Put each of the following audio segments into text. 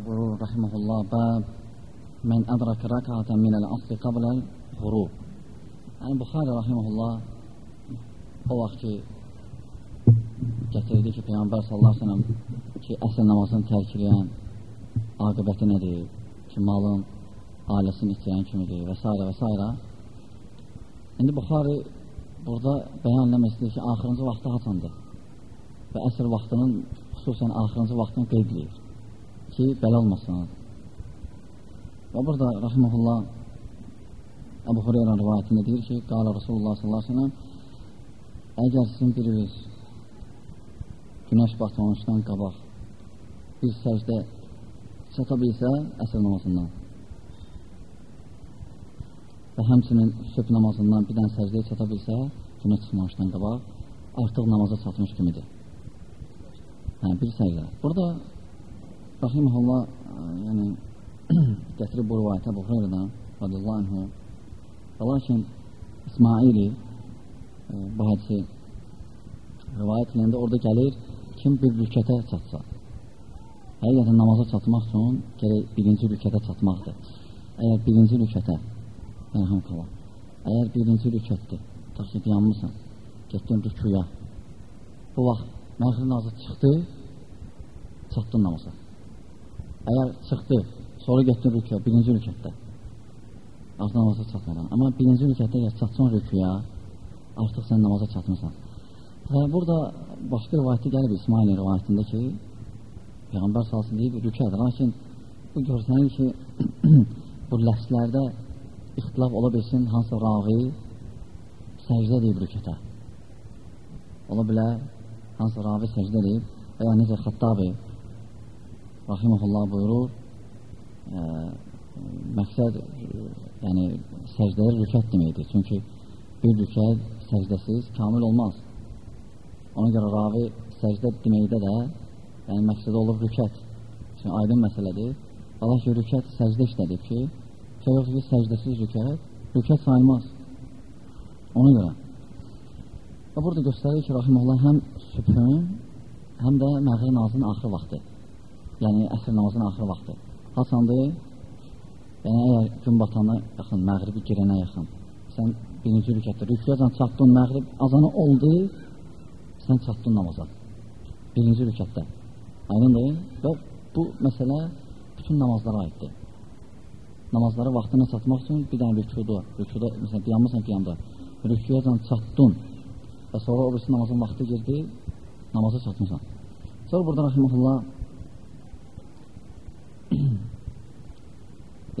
buyurur rahimehullah bəb mən ədrak rəkatən minəl asli qabləl ğurub. Yəni Buxari rahimehullah o vaxt ki gətirdi ki, Peyğəmbər sallallahu əleyhi və səlləm ki, əsr namazını tərk edən aqibəti nədir? Ki, malın ailəsini itirən kimidir və s. və s. İndi Buxari burada bəyan eləmək istəyir ki, axırıncı vaxtı haçandır və əsr vaxtının xüsusən axırıncı vaxtını qeyd edir ki, belə olmasın. Və burada Rahiməhullah Əbu Hureyra rivayətində deyir ki, qala Rasulullah sallallahu aleyhi ve sellem əgər sizin biriniz günəş batmamışdan qabaq bir səcdə çata bilsə əsr namazından və həmçinin süb namazından bir dənə səcdəyə çata bilsə günəş çıxmamışdan qabaq artıq namaza çatmış kimidir. Hə, bir səcdə. Burada Rahiməhullah yəni gətirib bu rivayətə bu xeyrədən radiyallahu anhu və lakin İsmaili e, bu hədisi rivayət edəndə orada gəlir kim bir rükətə çatsa həqiqətən namaza çatmaq üçün gerək birinci rükətə çatmaqdır əgər birinci rükətə yəni qala əgər birinci rükətdir ta ki dayanmısan getdin rükuya bu vaxt məğrib nazı çıxdı çatdın namaza əgər çıxdı Sonra getdin rüküyə, birinci rükətdə. Artıq namaza çatmadan. Amma birinci rükətdə ya çatsan rüküyə, artıq sən namaza çatmısan. Və burada başqa rivayətdə gəlib İsmailin rivayətində ki, Peyğəmbər salsın deyib rükət. Lakin bu görsənir ki, bu ləfslərdə ixtilaf ola bilsin, hansı ravi səcdə deyib rükətə. Ola bilər, hansı ravi səcdə deyib və ya necə Xattabi Rahiməhullah buyurur, ə, məqsəd yəni səcdələr rükət deməkdir. Çünki bir rükət səcdəsiz kamil olmaz. Ona görə ravi səcdə deməkdə də yəni məqsəd olur rükət. Çünki aydın məsələdir. Allah ki, rükət səcdə işlədib ki, yox ki, səcdəsiz rükət, rükət sayılmaz. Ona görə. Və burada göstərir ki, Rahimullah həm sübhün, həm də məğrib namazının axır vaxtı. Yəni, əsr namazının axır vaxtı. Haçandır? Yəni, əgər gün batana yaxın, məğribi girənə yaxın, sən birinci rükətdə, rükətdən çatdın, məğrib azanı oldu, sən çatdın namaza. Birinci rükətdə. Aydındır? Və bu məsələ bütün namazlara aiddir. Namazlara vaxtına çatmaq üçün bir dənə rükuda, rükuda, məsələn, dayanmısan qiyamda, rüküyəcən çatdın və sonra o birisi namazın vaxtı girdi, namaza çatmışsan. Sonra burada rəhməhullah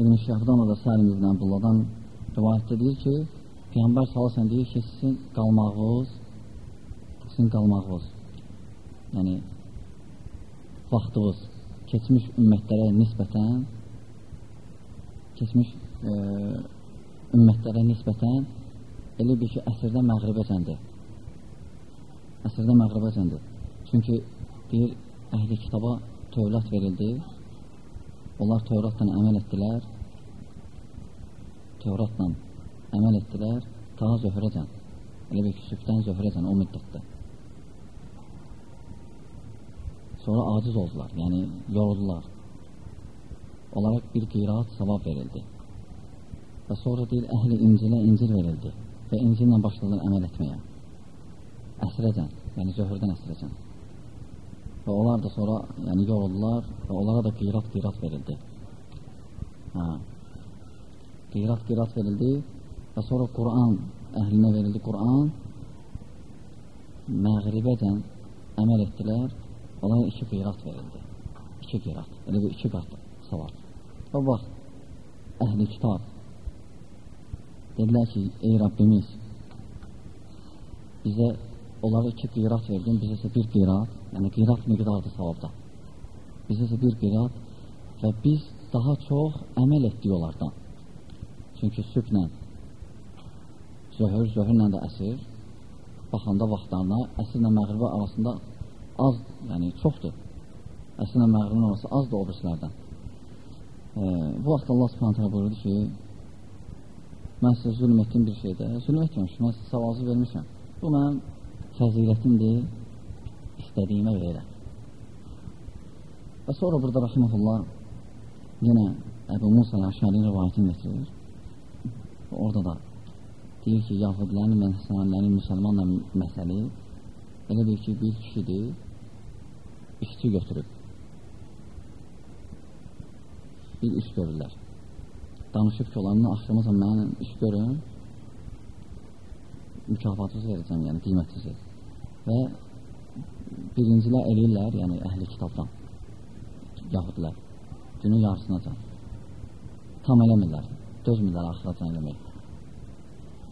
İbn-i Şəhvdan da Səlim İbn Abdulladan rivayətdə deyir ki, Peyğəmbər salasən deyir ki, sizin qalmağınız, sizin qalmağınız, yəni vaxtınız keçmiş ümmətlərə nisbətən, keçmiş e, ümmətlərə nisbətən elə bir ki, əsrdə məğribəcəndir. Əsrdə məğribəcəndir. Çünki deyir, əhli kitaba tövlət verildi, Onlar Tövratla əməl etdilər. Tövratla əməl etdilər ta zöhrəcən. Elə bir ki, sübdən zöhrəcən o müddətdə. Sonra aciz oldular, yəni yoruldular. Onlara bir qeyrat savab verildi. Və sonra deyil, əhli incilə incil verildi və incillə başladılar əməl etməyə. Əsrəcən, yəni zöhrdən əsrəcən. Və onlar da sonra yəni yoruldular və onlara da qirat-qirat verildi. Hə. Qirat-qirat verildi və sonra Quran əhlinə verildi Quran məğribəcən əməl etdilər, onlara iki qirat verildi. İki qirat, elə bir iki qat savab. Və vaxt, əhli kitab dedilər ki, ey Rabbimiz, bizə onlara iki qirat verdin, bizə isə bir qirat, yəni qirat miqdardır savabda. Bizə isə bir qirat və biz daha çox əməl etdik onlardan. Çünki sübhlə, zöhür, zöhürlə də əsir, baxanda vaxtlarına, əsrlə məğribə arasında az, yəni çoxdur. Əsrlə məğribin arası azdır o birislərdən. E, bu vaxt Allah subhanətə buyurdu ki, mən sizə zülm etdiyim bir şeydə, zülm etməmişim, mən sizə savazı vermişəm. Bu mənim fəzilətimdir, istədiyimə verə. Və sonra burada Rəximəhullah yenə Əbu Musa Əşəri rivayətini getirir. Orada da deyir ki, Yahudilərin və Həsanilərin müsəlmanla məsəli elə bir ki, bir kişidir, işçi götürüb. Bir iş görürlər. Danışıb ki, olanın axşamıza mənə iş görün, mükafatınızı verəcəm, yəni qiymətinizi. Və birincilər eləyirlər, yəni əhli kitabdan, yahudilər, günün yarısınacan. Tam eləmirlər, dözmürlər axıracan eləmək.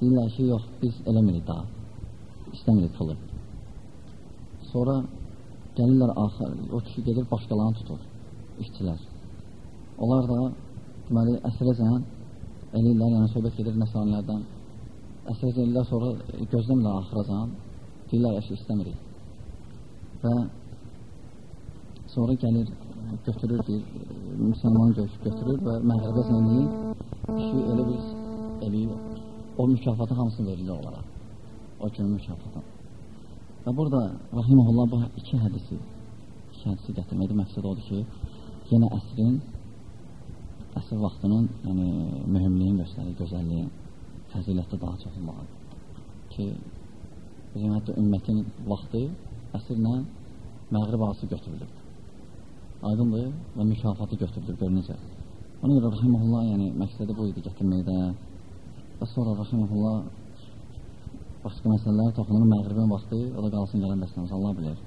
Deyirlər ki, yox, biz eləmirik daha, istəmirik pulu. Sonra gəlirlər axır, o kişi gedir başqalarını tutur, işçilər. Onlar da, deməli, əsrəcən eləyirlər, yəni söhbət gedir nəsanilərdən, əsrəcən eləyirlər, sonra gözləmirlər axıracan, deyirlər, əşi istəmirik. Və sonra gəlir, götürür bir müsəlman götürür və məğribə zənliyi kişi elə bir eləyir, o mükafatı hamısını verirlər onlara, o günün mükafatı. Və burada Rahimullah bu iki hədisi, iki hədisi gətirməkdə məqsəd odur ki, yenə əsrin, əsr vaxtının yəni, mühümliyin göstərir, gözəlliyin, fəzilətdə daha çox olmağı. Ki, bizim hətta ümmətin vaxtı əsrlə məğrib arası götürülür. Aydındır və mükafatı götürülür, gör necə. Ona görə Rahimullah, yəni məqsədi bu idi gətirməkdə və sonra Rahimullah başqa məsələlərə toxunur məğribin vaxtı, o da qalsın gələn dəstəmiz, Allah bilir.